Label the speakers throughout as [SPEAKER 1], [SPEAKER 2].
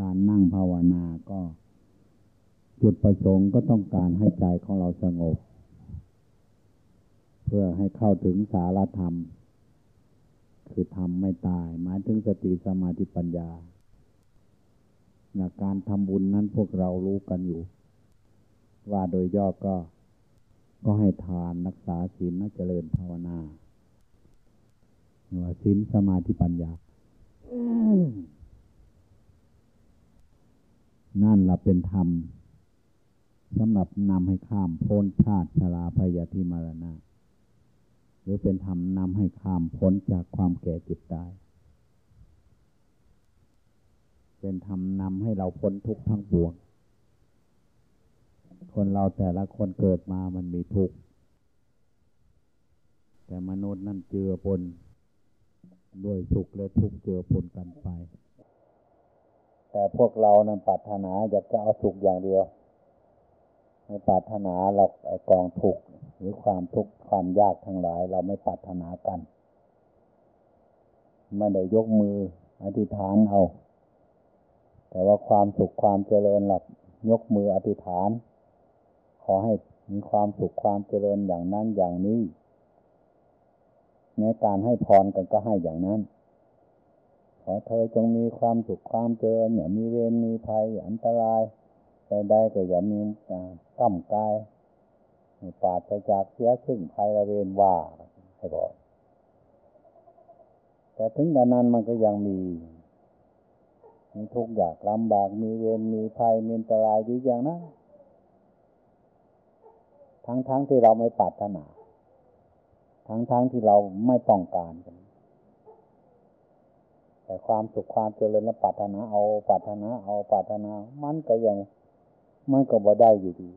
[SPEAKER 1] การนั่งภาวนาก็ จุดประสงค์ก็ต้องการให้ใจของเราสงบ เพื่อให้เข้าถึงสารธรรม คือธรรมไม่ตาย หมายถึงสติสมาธิปัญญาหลักการทำบุญนั้นพวกเรารู้กันอยู่ ว่าโดยย่อก็ ก็ให้ทานรักษาศีลนักเจริญภาวนาว่าศีลสมาธิปัญญา นั่นละเป็นธรรมสำหรับนำให้ข้ามพ้นชาติชราพยาธิมรณะ หรือเป็นธรรมนำให้ข้ามพ้นจากความแก่เจ็บตาย เป็นธรรมนำให้เราพ้นทุกข์ทั้งปวง คนเราแต่ละคนเกิดมามันมีทุกข์ แต่มนุษย์นั่นเจือปนด้วยสุขและทุกข์เจือปนกันไป แต่พวกเรานั้นปรารถนาอยากจะเอาสุขอย่างเดียว ไม่ปรารถนาเราไอกองทุกข์หรือความทุกข์ความยากทั้งหลาย เราไม่ปรารถนากันไม่ได้ยกมืออธิษฐานเอา แต่ว่าความสุขความเจริญหลับยกมืออธิษฐาน ขอให้มีความสุขความเจริญอย่างนั้นอย่างนี้ในการให้พรกันก็ให้อย่างนั้น ขอเธอจงมีความสุขความเจริญอย่ามีเวรมีภัยอันตรายใดๆก็อย่ามีก้ำกายปราศจากเสียซึ่งภัยระเวนว่าให้บอก แต่ถึงกระนั้นมันก็ยังมีมีทุกข์ยากลำบากมีเวรมีภัยมีอันตรายอยู่อย่างนั้นทั้งๆทที่เราไม่ปรารถนา ทั้งๆทที่เราไม่ต้องการกัน แต่ความสุขความเจริญและปัถนาเอาปัถนาเอาปัถนา มันก็ยังมันก็บ่ได้อยู่ดี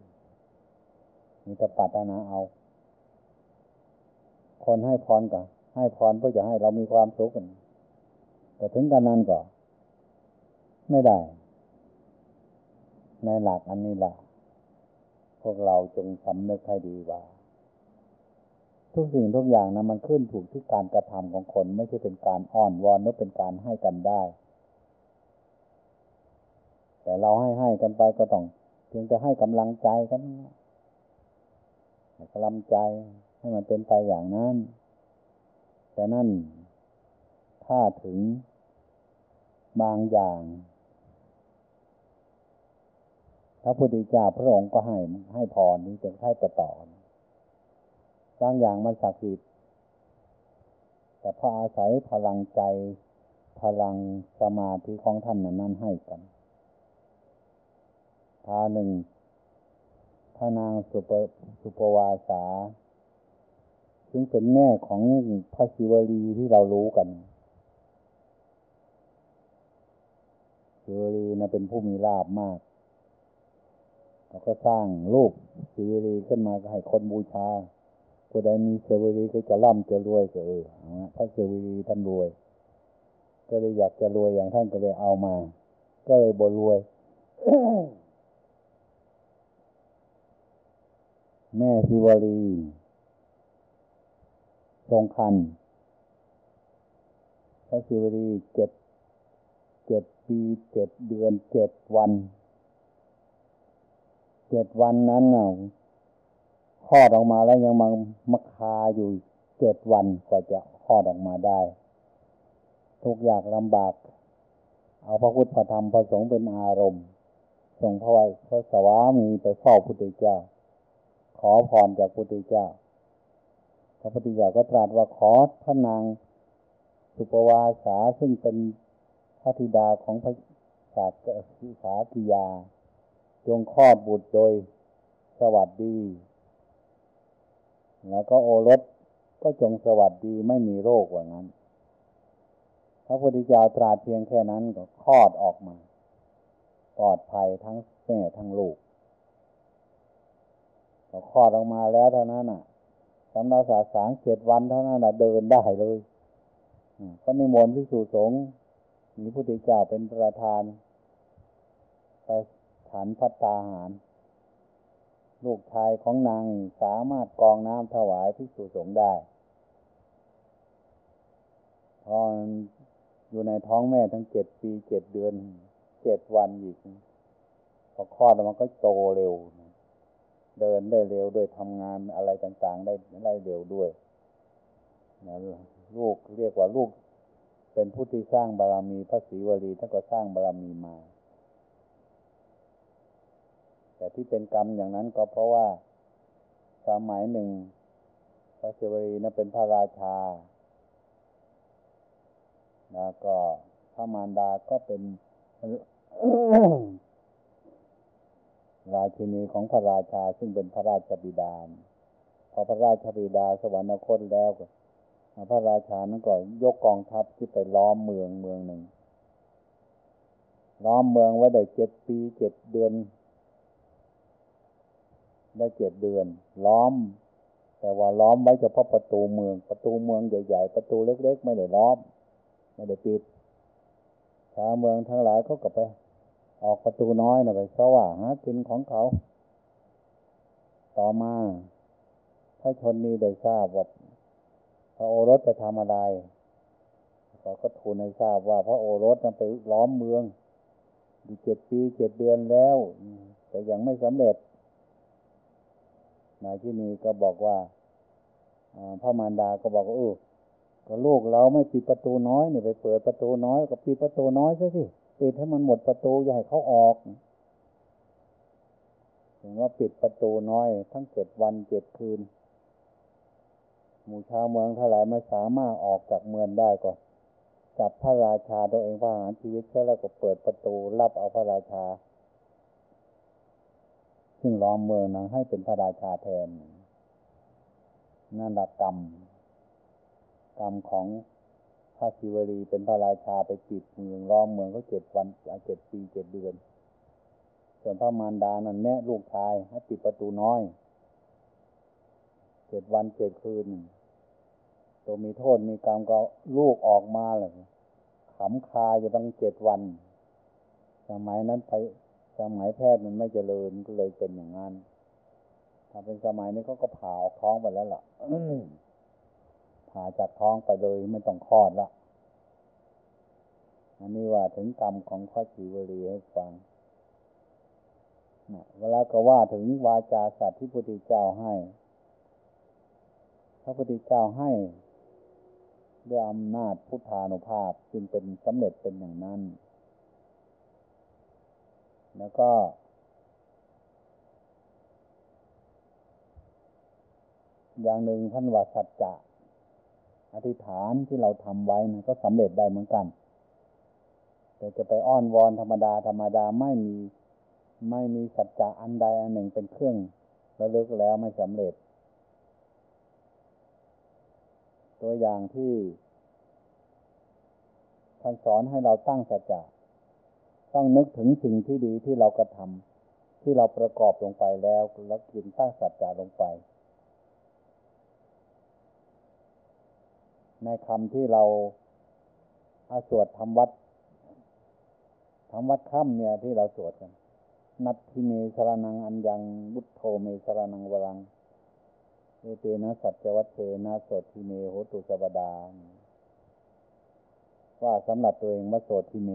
[SPEAKER 1] มีแต่ปัถนาเอา คนให้พรก็ให้พรเพื่อจะให้เรามีความสุขกันแต่ถึงกันนั้นก็ไม่ได้ ในหลักอันนี้ล่ะ พวกเราจงสำนึกให้ดีว่า ทุกสิ่งทุกอย่างนะมันขึ้นถูกที่การกระทำของคนไม่ใช่เป็นการอ้อนวอนหรือเป็นการให้กันได้ แต่เราให้ให้กันไปก็ต้องเพียงแต่ให้กำลังใจกันกำลังใจให้มันเป็นไปอย่างนั้นแต่นั่นถ้าถึงบางอย่างพระพุทธเจ้าพระองค์ก็ให้ให้พรนี้จะให้ต่อต่อ บางอย่างมันศักดิ์สิทธิ์แต่พออาศัยพลังใจ พลังสมาธิของท่านนั้นให้กันทาหนึ่งพระนางสุปสุปวาสา ซึ่งเป็นแม่ของพระศิวลีที่เรารู้กันศิวลีนะเป็นผู้มีลาบมากแล้วก็สร้างรูปศิวลีขึ้นมาให้คนบูชา ผู้ใดมีเสวรีก็จะร่ำจะรวยก็เออพระเสวรีท่านรวย ก็เลยอยากจะรวยอย่างท่านก็เลยเอามา ก็เลยบ่รวย แม่ศิวลีทรงคันพระศิวลีเจ็ดเจ็ดปีเจ็ดเดือนเจ็ดวัน เจ็ดวันนั้นเนาะ ลอดออกมาแล้วยังมังมคาอยู่เจ็ดวันกว่าจะคลอดออกมาได้ ทุกอย่างลำบาก เอาพระพุทธธรรมพระสงฆ์เป็นอารมณ์ส่งพระวพระสวามีไปเฝ้าพุทธเจ้า ขอพรจากพุทธเจ้า พระพุทธเจ้าก็ตรัสว่าขอพระนางสุปวาสาซึ่งเป็นพระธิดาของพระศาสากิยา จงคลอดบุตรโดยสวัสดี แล้วก็โอรสก็จงสวัสดีไม่มีโรคว่างั้น พระพุทธเจ้าตรัสเพียงแค่นั้นก็คลอดออกมา ปลอดภัยทั้งแม่ทั้งลูกพอคลอดออกมาแล้วเท่านั้นอะสำนักศาสางเจ็ดวันเท่านั้นอะเดินได้เลยก็นิมนต์พิสุสงฆ์มีพระพุทธเจ้าเป็นประธาน ไปฉันพัตตาหาร ลูกชายของนางสามารถกองน้ำถวายพิสุสงฆ์ได้ พออยู่ในท้องแม่ทั้งเจ็ดปีเจ็ดเดือนเจ็ดวันอีก พอคลอดมันก็โตเร็ว เดินได้เร็วด้วยทำงานอะไรต่างๆ ได้ได้เร็วด้วยนะลูกเรียกว่าลูกเป็นผู้ที่สร้างบารรมีพระศรีวลีท่านก็สร้างบารรมีมา แต่ที่เป็นกรรมอย่างนั้นก็เพราะว่าสมัยหนึ่ง พระศรีวลีนั้นเป็นพระราชา แล้วก็พระมารดาก็เป็นราชินีของพระราชาซึ่งเป็นพระราชบิดาพอพระราชบิดาสวรรคตแล้วพระราชานั้นก็ยกกองทัพที่ไปล้อมเมืองเมืองหนึ่งล้อมเมืองไว้ได้เจ็ดปีเจ็ดเดือน ได้เจ็ดเดือน ล้อม แต่ว่าล้อมไว้เฉพาะประตูเมือง ประตูเมืองใหญ่ ๆ ประตูเล็ก ๆ ไม่ได้ล้อม ไม่ได้ปิดชาวเมืองทั้งหลายเขาก็ไป ออกประตูน้อยนะไปสว่าหากินของเขา ต่อมาถ้าชนนี้ได้ทราบว่าพระโอรสไปทำอะไรเขาก็ทูลให้ทราบว่าพระโอรสนั้นไปล้อมเมืองอยู่เจ็ดปีเจ็ดเดือนแล้ว แต่ยังไม่สำเร็จ นายที่นี้ก็บอกว่าพระมารดาก็บอกว่าเออก็ลูกเราไม่ปิดประตูน้อยเนี่ยไปเปิดประตูน้อยก็ปิดประตูน้อยซะสิปิดให้มันหมดประตูอย่าให้เขาออกถึงว่าปิดประตูน้อย ทั้งเจ็ดวันเจ็ดคืน หมู่ชาวเมืองเท่าไหร่ไม่สามารถออกจากเมืองได้ก็จับพระราชาตัวเองพระหารชีวิตใช่แล้วก็เปิดประตูรับเอาพระราชา ซึ่งล้อมเมืองนั้นให้เป็นพระราชาแทน นั่นละกรรม กรรมของพระศิวลีเป็นพระราชาไปปิดเมืองล้อมเมืองก็เจ็ดวันเจ็ดปีเจ็ดเดือน ส่วนพระมารดานั้นแน่ลูกชายให้ปิดประตูน้อยเจ็ดวันเจ็ดคืนตัวมีโทษมีกรรมก็ลูกออกมาเลยขำคาจะต้องเจ็ดวัน สมัยนั้นไป สมัยแพทย์มันไม่เจริญก็เลยเป็นอย่างนั้นถ้าเป็นสมัยนี้ก็ก็ผ่าออกท้องไปแล้วล่ะผ่าจากท้องไปเลยไม่ต้องคลอดละอันนี้ว่าถึงกรรมของพระจีวรีให้ฟังเวลาก็ว่าถึงวาจาสัตว์ที่พระพุทธเจ้าให้ พระพุทธเจ้าให้ด้วยอำนาจพุทธานุภาพจึงเป็นสำเร็จเป็นอย่างนั้น แล้วก็ อย่างหนึ่งท่านว่าสัจจะอธิษฐานที่เราทำไว้นะก็สำเร็จได้เหมือนกัน แต่จะไปอ้อนวอนธรรมดาธรรมดาไม่มีไม่มีสัจจะอันใดอันหนึ่งเป็นเครื่องระลึกแล้วไม่สำเร็จ ตัวอย่างที่ท่านสอนให้เราตั้งสัจจะ ต้องนึกถึงสิ่งที่ดีที่เรากระทำที่เราประกอบลงไปแล้วแล้วกินตั้งสัจจะลงไป ในคำที่เราอาสวดทำวัดทำวัดค่ำเนี่ยที่เราสวดกัน นัตถิเม สะระณังอัญญัง พุทโธเม สะระณัง วะรังเอเตนะสัจจะวัชเชนะโสตถิเมโหตุสัพพะทาว่าสำหรับตัวเองว่าโสตถิเม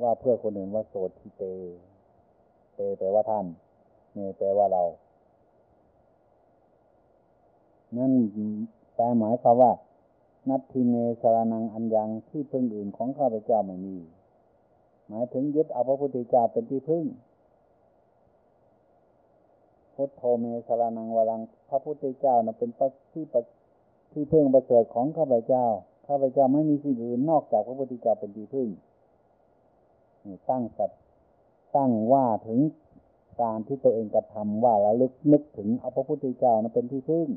[SPEAKER 1] ว่าเพื่อคนอื่นว่าโสตถิเต เตแปลว่าท่านเมแปลว่าเรา นั่นแปลหมายความว่า นัตถิเมสะระณังอัญญังที่พึ่งอื่นของข้าพเจ้าไม่มี หมายถึงยึดเอาพระพุทธเจ้าเป็นที่พึ่งพุทโธเมสารนังวรัง พระพุทธเจ้านะเป็นที่ที่พึ่งประเสริฐของข้าพเจ้า ข้าพเจ้าไม่มีสิ่งอื่นนอกจากพระพุทธเจ้าเป็นที่พึ่ง ตั้งสัตตั้งว่าถึงการที่ตัวเองกระทำว่าระลึกนึกถึงเอาพระพุทธเจ้านะเป็นที่พึ่ง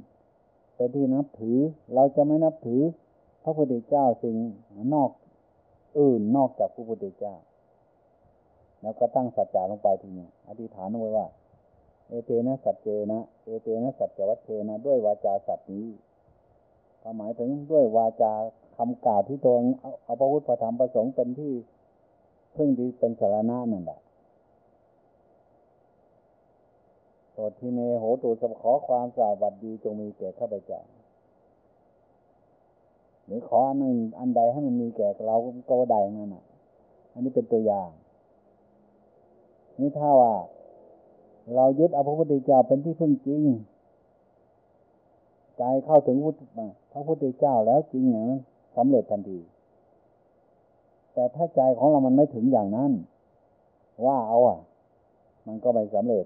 [SPEAKER 1] เป็นที่นับถือ เราจะไม่นับถือ พระพุทธเจ้าสิ่งนอกอื่นนอกจากพระพุทธเจ้า แล้วก็ตั้งสัจจะลงไปทีนี้อธิษฐานไว้ว่าเอเตนะสัจเจนะ เอเตนะสัจจวัตเทนะด้วยวาจาสัตว์นี้ความหมายถึงด้วยวาจาคำกล่าวที่ตัวเอาพระพุทธธรรมประสงค์เป็นที่ พึ่งที่เป็นสารณะนั่นแหละโสดที่เมโหตูสขอความสวัสดีจงมีแก่ข้าพเจ้าหรือขออันหนึ่งอันใดให้มันมีแก่เราก็ได้นั่นน่ะ อันนี้เป็นตัวอย่าง นี่ถ้าว่า เรายึดเอาพระพุทธเจ้าเป็นที่พึ่งจริง ใจเข้าถึงพระพุทธเจ้าแล้วจริงอย่างนั้นสำเร็จทันที แต่ถ้าใจของเรามันไม่ถึงอย่างนั้น ว่าเอาอะ มันก็ไม่สำเร็จ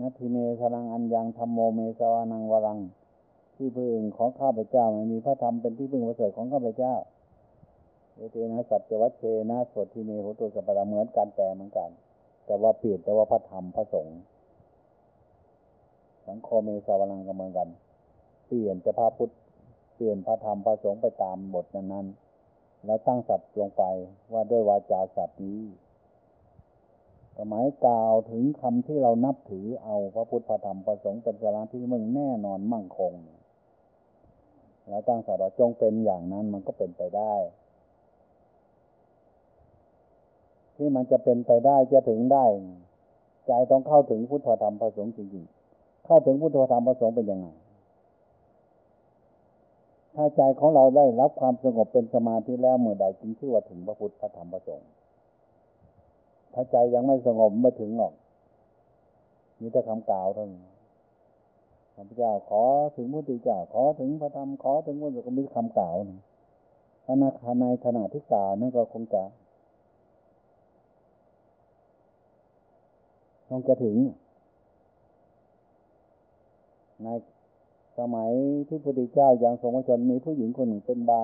[SPEAKER 1] นัตถิเมสนังอัญญังธรรมโมเมสวานังวรัง ที่พึ่งของข้าพเจ้ามันมีพระธรรมเป็นที่พึ่งประเสริฐของข้าพเจ้าเอเตนะสัจวัชเชนะสดทีเมโหตุสัปปะเหมือนการแปลเหมือนกัน แต่ว่าเปลี่ยนแต่ว่าพระธรรมพระสงฆ์สังโฆเมสวานังก็เหมือนกัน เปลี่ยนจะพระพุทธ ปลี่ยนพระธรรมพระสงฆ์ไปตามบทนั้นๆ แล้วตั้งสัตว์ลงไปว่าด้วยวาจาสัตว์นี้หมายกล่าวถึงคำที่เรานับถือเอาพระพุทธธรรมประสงค์เป็นสาระที่มึงแน่นอนมั่งคง แล้วตั้งสัตว์จงเป็นอย่างนั้นมันก็เป็นไปได้ ที่มันจะเป็นไปได้จะถึงได้ ใจต้องเข้าถึงพุทธธรรมประสงค์จริงๆ เข้าถึงพุทธธรรมประสงค์เป็นยังไง ถ้าใจของเราได้รับความสงบเป็นสมาธิแล้วเมื่อใดจึงชื่อว่าถึงพระพุทธพระธรรมประสงค์ถ้าใจยังไม่สงบไม่ถึงหรอกมีแต่คำกล่าวเท่านั้นพระพุทธเจ้าขอถึงพุทธเจ้าขอถึงพระธรรมขอถึงพระก็มีคำกล่าวนะขณะในขณะที่กล่าวนั่นก็คงจะคงจะถึงใน สมัยที่พระพุทธเจ้ายังทรงวชนมีผู้หญิงคนหนึ่งเป็นบา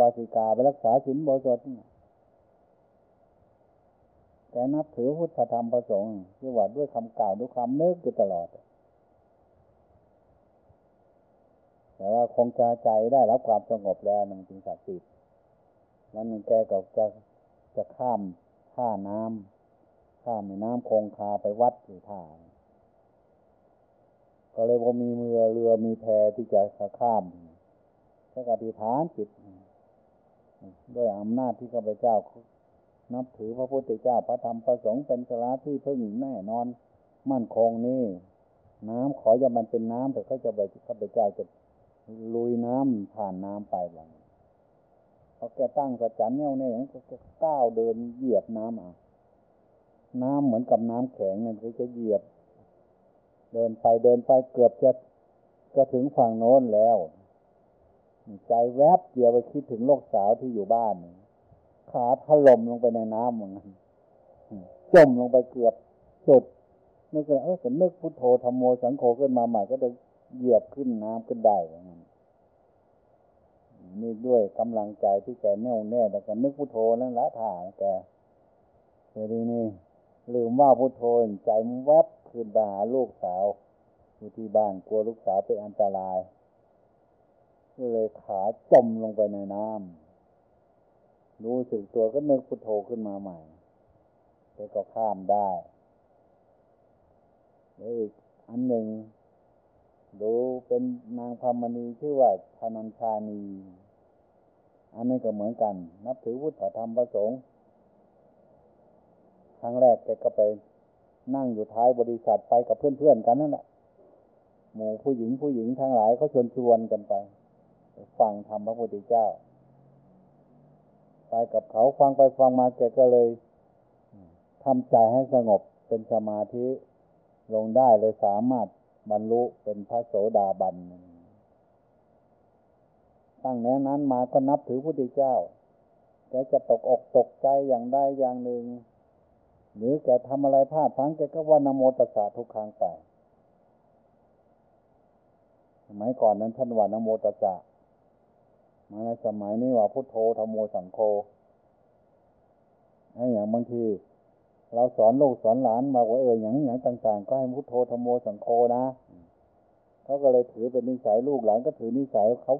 [SPEAKER 1] บาสิกาไปรักษาศีลบริสุทธิ์แกนับถือพุทธธรรมประสงค์ที่ว่าด้วยคำกล่าวด้วยคำนึกอยู่ตลอด แต่ว่าคงจะใจได้รับความสงบแล้วนั่งจึงศักดิ์สิทธิ์วันหนึ่งแกก็จะจะข้ามท่าน้ำข้ามในน้ำคงคาไปวัดอยู่ท่า ก็เลยว่ามีมือเรือมีแพที่จะข้ามก็อธิษฐานจิตด้วยอำนาจที่ข้าพเจ้า นับถือพระพุทธเจ้าพระธรรมพระสงฆ์เป็นสาระที่พึ่งแน่นอนมั่นคงนี่ น้ำขออย่ามันเป็นน้ำแต่เขาจะไปข้าพเจ้าจะลุยน้ำผ่านน้ำไปบ้างพอแกตั้งสัจจะแน่วแน่ก็ก้าวเดินเหยียบน้ำอะน้ำเหมือนกับน้ำแข็งนั่นคือจะเหยียบ เดินไปเดินไปเกือบจะก็ถึงฝั่งโน้นแล้ว ใจแวบเดียวไปคิดถึงโลกสาวที่อยู่บ้าน ขาถล่มลงไปในน้ำเหมือนกันจมลงไปเกือบจุดนึกเออก็นึกพุทโธธรรมโมสังโฆขึ้นมาใหม่ก็จะเหยียบขึ้นน้ำขึ้นได้เหมือนกันนี่ด้วยกำลังใจที่แกแน่วแน่แต่ก็นึกพุทโธนั่นละถ่าแกแต่ทีนี้ลืมว่าพุทโธใจมันแวบ ขึ้นไปหาลูกสาวอยู่ที่บ้านกลัวลูกสาวเป็นอันตรายก็เลยขาจมลงไปในน้ำรู้สึกตัวก็นึกพุทโธขึ้นมาใหม่แต่ก็ข้ามได้แล้วอีกอันหนึ่งดูเป็นนางพมณีชื่อว่าธนัญชานี อันนี้ก็เหมือนกัน นับถือพุทธธรรมประสงค์ ครั้งแรกแกก็ไป นั่งอยู่ท้ายบริษัทไปกับเพื่อนๆกันนั่นแหละหมู่ผู้หญิงผู้หญิงทั้งหลายเขาชวนชวนกันไป ฟังธรรมพระพุทธเจ้า ไปกับเขาฟังไปฟังมาแกก็เลยทำใจให้สงบเป็นสมาธิลงได้เลยสามารถบรรลุเป็นพระโสดาบัน ตั้งแนนั้นมาก็นับถือพระพุทธเจ้าแกจะตกอกตกใจอย่างใดอย่างหนึ่ง หรือแกทำอะไรพลาดพังแกก็ว่านโมตัสสะทุกครั้งไปสมัยก่อนนั้นท่านว่านโมตัสสะมาในสมัยนี้ว่าพุทโธธรรมโมสังโฆไอ้อย่างบางที เราสอนลูกสอนหลานมาว่าเอออย่างอย่างต่าง ๆ ก็ให้พุทโธธรรมโมสังโฆนะเขาก็เลยถือเป็นนิสัยลูกหลานก็ถือนิสัยเขา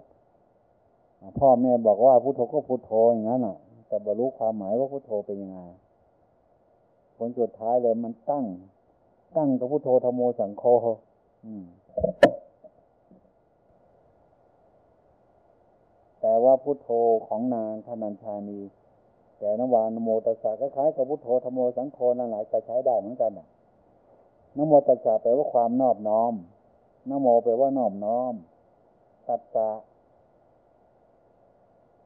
[SPEAKER 1] พ่อแม่บอกว่าพุทโธก็พุทโธอย่างนั้นอะ แต่บรรลุความหมายว่าพุทโธเป็นยังไง ลสุดท้ายเลยมันตั้ง ตั้งกับพุทโธธรรมโมสังโฆแต่ว่าพุทโธของนางธนัญชานีแต่นวานโมตัสสะคล้ายๆกับพุทโธธรรมโมสังโฆนั่นหลายก็ใช้ได้เหมือนกันนโมตัสสะแปลว่าความนอบน้อมนโมแปลว่านอบน้อม ตัสสะ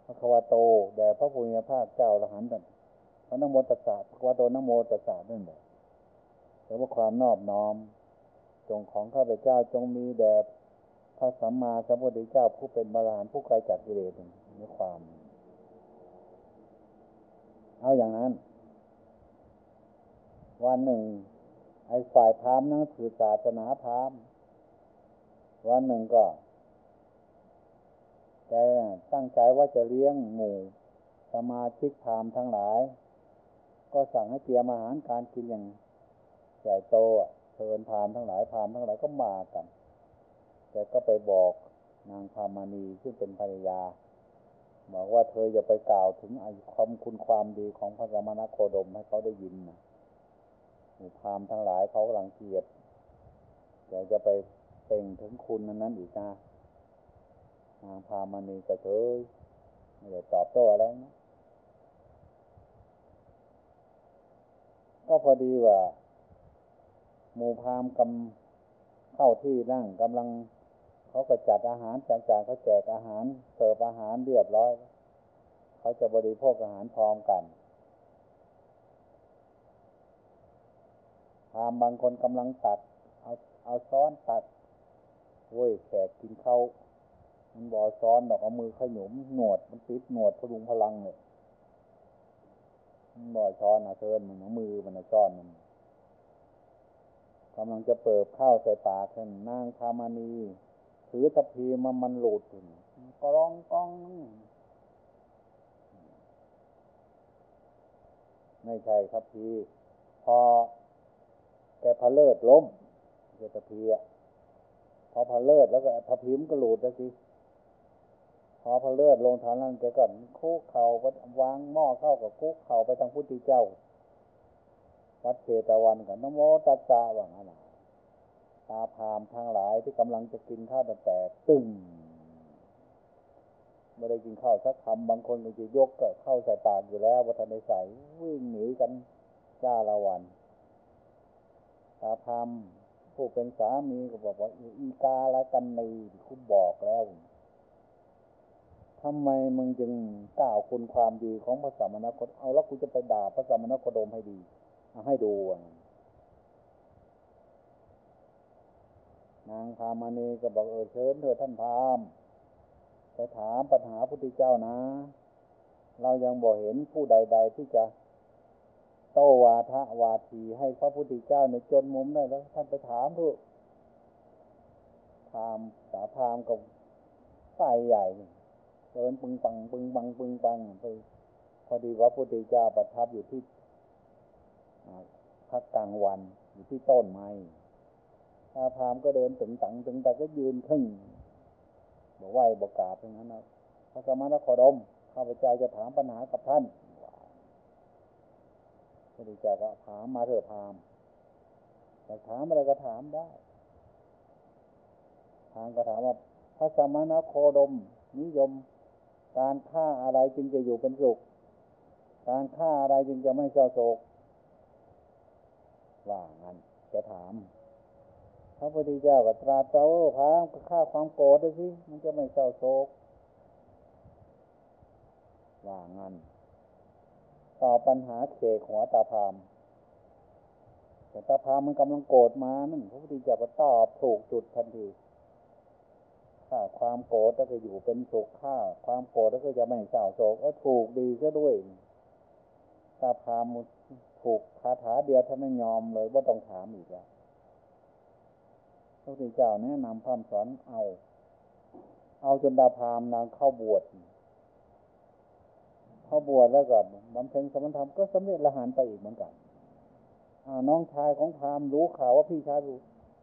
[SPEAKER 1] พระควาโต แด่พระพุทธภาคเจ้าละหันต์ พระนโมตัสสะพระควาโตนโมตัสสะนั่นแหละแต่ว่าความนอบน้อม จงของข้าพเจ้าจงมีแด่พระสัมมาสัมพุทธเจ้าผู้เป็นบาลานผู้ไกลจากกิเลสนี่ความ เอาอย่างนั้น วันหนึ่ง ไอ้ฝ่ายพามนั่นคือศาสนาพามวันหนึ่งก็แกตั้งใจว่าจะเลี้ยงหมู่ สมาชิกพามทั้งหลาย ก็สั่งให้เตรียมอาหารการกินอย่างใหญ่โตเชิญพามทั้งหลายพามทั้งหลายก็มากันแกก็ไปบอกนางพามานีซึ่งเป็นภรรยาบอกว่าเธอจะไปกล่าวถึงความคุณความดีของพระสมณโคดมให้เขาได้ยินนะพามทั้งหลายเขากำลังเกียดแกจะไปเป่งถึงคุณนั้นนั้นอีกนะนางพามานีก็เฉยไม่ได้ตอบโต้อะไรนะ ก็พอดีว่า หมู่พามกำเข้าที่นั่งกำลังเขาก็จัดอาหารจากจากเขาแจกอาหารเสิร์ฟอาหารเรียบร้อย เขาจะบริโภคอาหารพร้อมกันพามบางคนกำลังตัด เอาเอาซ้อนตัดเว้ยแขกกินเข้ามันบอซ้อนดอกเอามือขยุมหนวดมันติดหนวดพลุงพลังเลยมัน บ่อช้อนอาเชิญมันมือมันช้อนมันกำลังจะเปิดข้าวใส่ปากขึ้นนางคามานีถือตะพีมามันหลุดกรองกอง ไม่ใช่ครับพีพอแกพะเลิดล้มเจตะพีอะพอพะเลิดแล้วก็พะพิมก็หลุดแล้วสิ พอพระเลิดลงทางนั้นแกก็คุกเข่าวางหม้อเข้ากับคุกเข่าไปทางพุทธเจ้า วัดเชตวันกับนโมตัสสะว่างั้นตาพามทั้งหลายที่กำลังจะกินข้าวแต่แตกตึงไม่ได้กินข้าวสักคำบางคนก็จะยกก็เข้าใส่ปากอยู่แล้ววัฒนใส่วิ่งหนีกันจ้าละวันตาพามผู้เป็นสามีก็บอกว่าอีกาละกันในคุณบอกแล้ว ทำไมมึงจึงกล่าวคุณความดีของพระสัมมาสัมพุทธเอาแล้วกูจะไปด่าพระสัมมาสัมพุทธให้ดีให้ดูนางพามานีก็บอกเออเชิญเถิดท่านพามไปถามปัญหาพุทธเจ้านะ เรายังบอกเห็นผู้ใด ๆ ที่จะโตวาทะวาทีให้พระพุทธเจ้าในจนมุมได้แล้ว ท่านไปถามเถอะพามสาพามกับใส่ใหญ่ เดินปึงปังปึงปังปึงปังไปพอดีว่าพุทธเจ้าประทับอยู่ที่พักกลางวันอยู่ที่ต้นไม้อาพามก็เดินถึงตังถึงแต่ก็ยืนขึ้นบอกไหวบอกกาบอย่างนั้นนะพระสมณโคดมข้าพเจ้าจะถามปัญหากับท่านพระพุทธเจ้าก็ถามมาเถอะพามจะถามอะไรก็ถามได้ ทางก็ถามว่าพระสมณโคดม นิยม การฆ่าอะไรจึงจะอยู่เป็นสุข การฆ่าอะไรจึงจะไม่เศร้าโศกว่างั้นจะถามพระพุทธเจ้าก็ตรัสเจ้าพระก็ฆ่าความโกรธด้วยสิมันจะไม่เศร้าโศกว่างั้นตอบปัญหาเขกหัวตาพามแต่ตาพามมันกำลังโกรธมานั่นพระพุทธเจ้าก็ตอบถูกจุดทันที ฆ่าความโกรธแล้วก็อยู่เป็นสุขฆ่าความโกรธแล้วก็จะไม่เศร้าโศกก็ถูกดีซะด้วยตาพามถูกคาถาเดียวท่านไม่ยอมเลยว่าต้องถามอีกแล้วพระพุทธเจ้าแนะนำพามสอนเอา เอาจนดาพามนางเข้าบวชเข้าบวชแล้วก็บำเพ็ญสมณธรรมก็สำเร็จละหานไปอีกเหมือนกันน้องชายของพามรู้ข่าวว่าพี่ชายรู้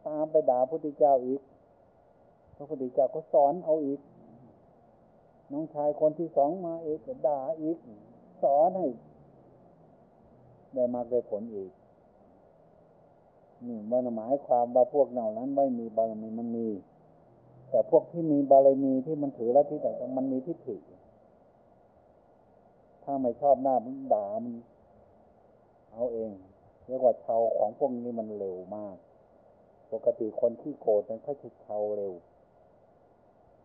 [SPEAKER 1] ตามไปด่าพระพุทธเจ้าอีก ระพุทธเจ้าก็สอนเอาอีก น้องชายคนที่สองมาอีกด่าอีก สอนให้ ได้มากได้ผลอีกนี่มันหมายความว่าพวกเหล่านั้นไม่มีบารมีมันมี แต่พวกที่มีบารมีที่มันถือล้วที่แต่มันมีทิฏฐิถ้าไม่ชอบหน้ามันด่ามันเอาเองเรียกว่าเชาของพวกนี้มันเร็วมาก ปกติคนที่โกรธมันเขาจะเชาเร็ว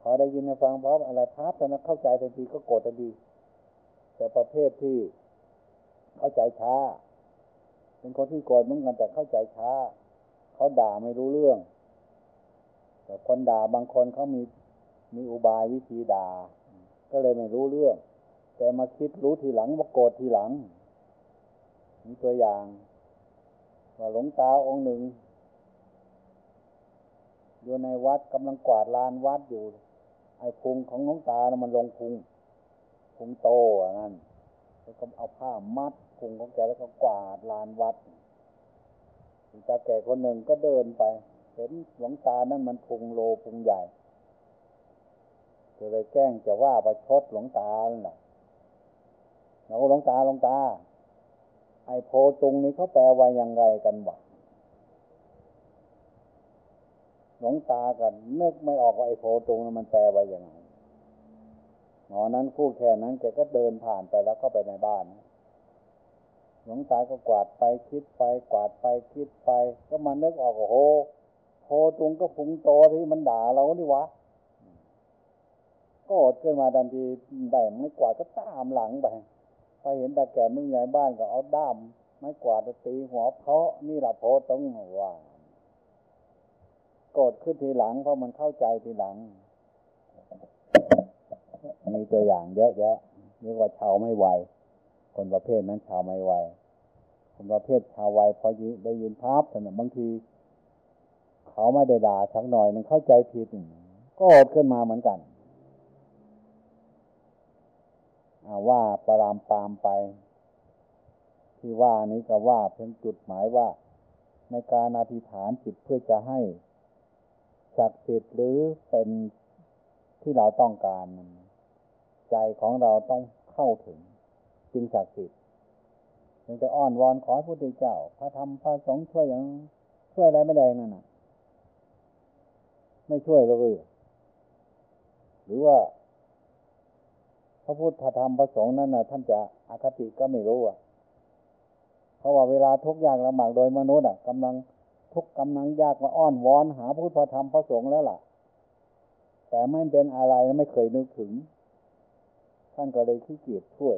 [SPEAKER 1] พอได้ยินได้ฟังพร้อมอะไรพับตอนนั้นเข้าใจทันทีก็โกรธทันทีแต่ประเภทที่เข้าใจช้า เป็นคนที่โกรธเหมือนกันแต่เข้าใจช้า เขาด่าไม่รู้เรื่อง แต่คนด่าบางคนเขามีมีอุบายวิธีด่า ก็เลยไม่รู้เรื่อง แต่มาคิดรู้ทีหลังว่าโกรธทีหลังมีตัวอย่างว่าหลวงตาองค์หนึ่ง อยู่ในวัดกำลังกวาดลานวัดอยู่ ไอ้พุงของหลวงตานะมันลงพุงพุงโตอะนั่นแล้วก็เอาผ้ามัดพุงของแกแล้วก็กวาดลานวัดหลวงตาแก่คนหนึ่งก็เดินไป เห็นหลวงตานั่นมันพุงโลพุงใหญ่ก็เลยแกล้งจะว่าประชดหลวงตานั่นะเราหลวงตาหลวงตา ไอ้โพตุงนี้เขาแปลว่ายังไงกันวะ หลงตากันนึกไม่ออกว่าไอ้โพตุงนั้นมันแปลว่ายังไงหมอนั้นคู่แค่นั้นแกก็เดินผ่านไปแล้วเข้าไปในบ้านหลวงตาก็กวาดไปคิดไปกวาดไปคิดไป ก็มานึกออกโอ้โหโพตุงก็พุงโตที่มันด่าเรานี่วะก็อดขึ้นมาดันทีได้ไม่กวาดก็ตามหลังไปไปเห็นตาแก่นุ่งใหญ่บ้านก็เอาด้าม ไม้กวาดตีหัวเพาะนี่แหละโพต้องว่า โกรธขึ้นทีหลังเพราะมันเข้าใจทีหลัง มีตัวอย่างเยอะแยะเรียกว่าชาวไม่ไวคนประเภทนั้นชาวไม่ไวคนประเภทชาวไวพอยิได้ยินภาพแต่บางที เขาไม่ได้ด่าสักหน่อยนึงเข้าใจผิดก็โกรธขึ้นมาเหมือนกันว่าปรามปามไป ที่ว่านี้ก็ว่าเพียงจุดหมายว่า ในการอธิษฐานจิตเพื่อจะให้ ศักดิ์สิทธิ์หรือเป็นที่เราต้องการใจของเราต้องเข้าถึง จึงศักดิ์สิทธิ์ถึงจะอ้อนวอนขอพระพุทธเจ้า พระธรรมพระสงฆ์ช่วยอย่างช่วยอะไรไม่ได้นั่นน่ะ ไม่ช่วยเลยหรือว่า พระพุทธธรรมพระสงฆ์นั้นนะท่านจะอคติก็ไม่รู้อะเพราะว่าเวลาทุกอย่างลำบากโดยมนุษย์อะกำลัง ทุกกำลังยากมาอ้อนวอนหาพุทธธรรมพระสงฆ์แล้วล่ะ แต่ไม่เป็นอะไรไม่เคยนึกถึง ท่านก็เลยขี้เกียจช่วย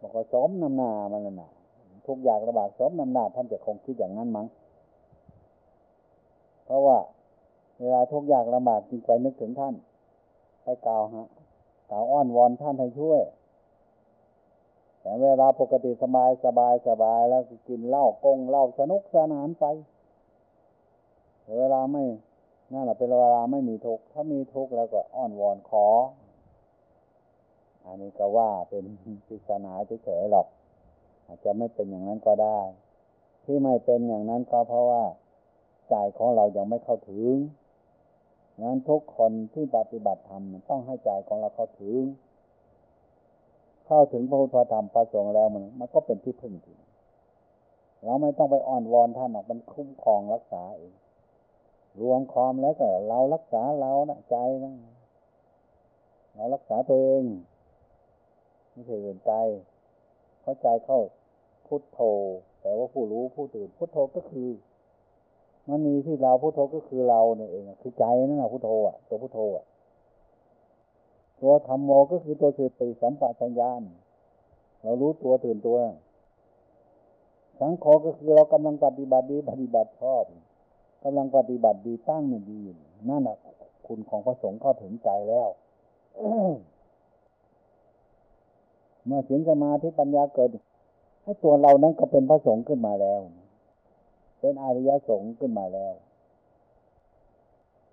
[SPEAKER 1] บอกว่าสมนำนามันน่ะทุกอย่างลำบากสมนำนาท่านจะคงคิดอย่างนั้นมั้งเพราะว่าเวลาทุกอย่างลำบากจึงไปนึกถึงท่าน ไปกล่าวฮะกล่าวอ้อนวอนท่านให้ช่วยแต่เวลาปกติสบายสบายสบายแล้วกินเหล้ากงเหล้าสนุกสนานไป เวลาไม่นั่นแหละเป็นเวลาไม่มีทุกข์ถ้ามีทุกข์แล้วก็อ้อนวอนขอ อันนี้ก็ว่าเป็นปริศนาเฉยๆหรอก อาจจะไม่เป็นอย่างนั้นก็ได้ ที่ไม่เป็นอย่างนั้นก็เพราะว่าใจของเรายังไม่เข้าถึงนั้นทุกคนที่ปฏิบัติธรรมต้องให้ใจของเราเข้าถึง เข้าถึงพระพุทธธรรมประสงค์แล้วมัน มันก็เป็นที่พึ่งจริงเราไม่ต้องไปอ้อนวอนท่านออกมันคุ้มครองรักษาเอง รวมความแล้วก็เรารักษาเรานะใจนะเรารักษาตัวเองไม่ใช่อื่นใจเพราะใจเข้าพุทโธแต่ว่าผู้รู้ผู้ตื่นพุทโธก็คือ มันมีที่เราพุทโธก็คือเราเนี่ยเองคือใจนั่นแหะพุทโธอะตัวพุทโธอะตัวธรรมโมก็คือตัวสติสัมปชัญญะเรารู้ตัวตื่นตัว สังโฆก็คือเรากำลังปฏิบัติดีปฏิบัติชอบ กำลังปฏิบัติดีตั้งเนี่ยดีนั่นแหะคุณของพระสงฆ์เข้าถึงใจแล้วเมื่อศีลสมาธิปัญญาเกิด ให้ตัวเรานั้นก็เป็นพระสงฆ์ขึ้นมาแล้ว เป็นอริยสงฆ์ขึ้นมาแล้ว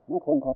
[SPEAKER 1] นี่คนของ